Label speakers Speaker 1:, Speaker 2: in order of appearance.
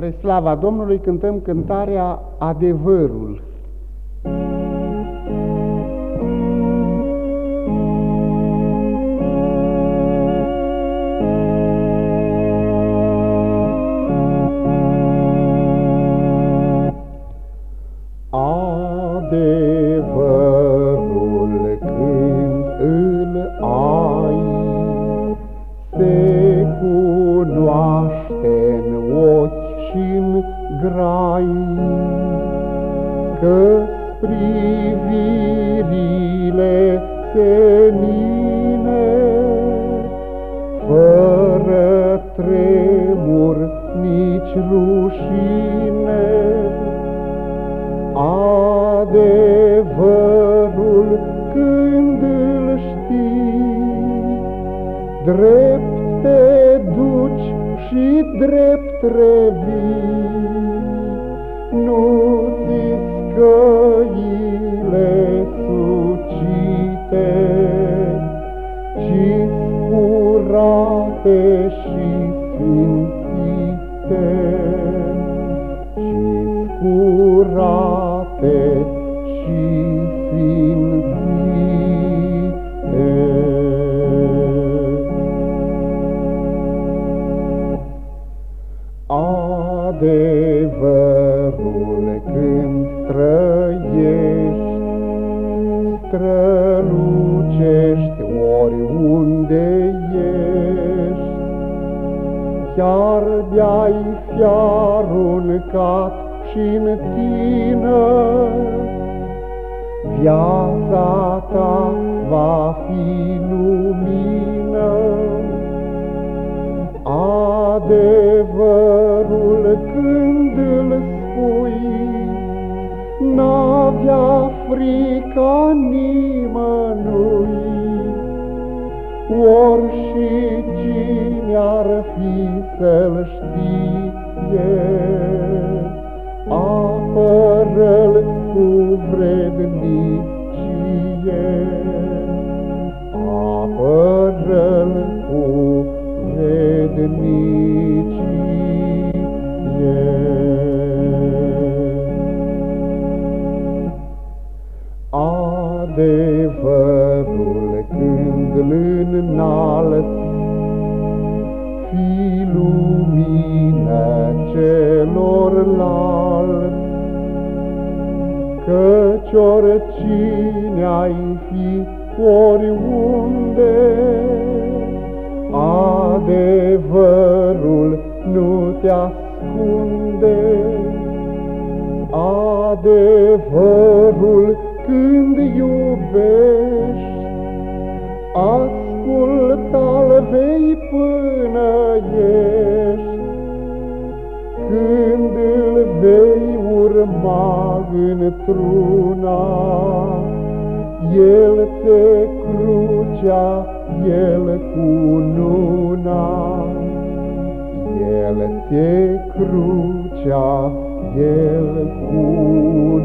Speaker 1: Spre slava Domnului cântăm cântarea Adevărul.
Speaker 2: Senine Fără tremur nici rușine adevărul când îl știi. Drept te duci și drept revii, nu ți scăile curate și sfințite, ci curate și sfințite. Adevărul când trăiești, strălucești oriunde chiar de-ai fi aruncat și-n tine, viața ta va fi lumină. Adevărul când îl spui, N-avea frica nimănui, Ori și cine ar fi să-l știe, Apără-l cu vrednicie, Apără-l cu vrednicie. Adevărul când îl înalți, fi lumină celorlalți, Căci oricine ai fi oriunde, Adevărul nu te ascunde. Adevărul când iubești, Când îl vei urma într-una, El te crucea, El cununa, El te crucea, El cununa.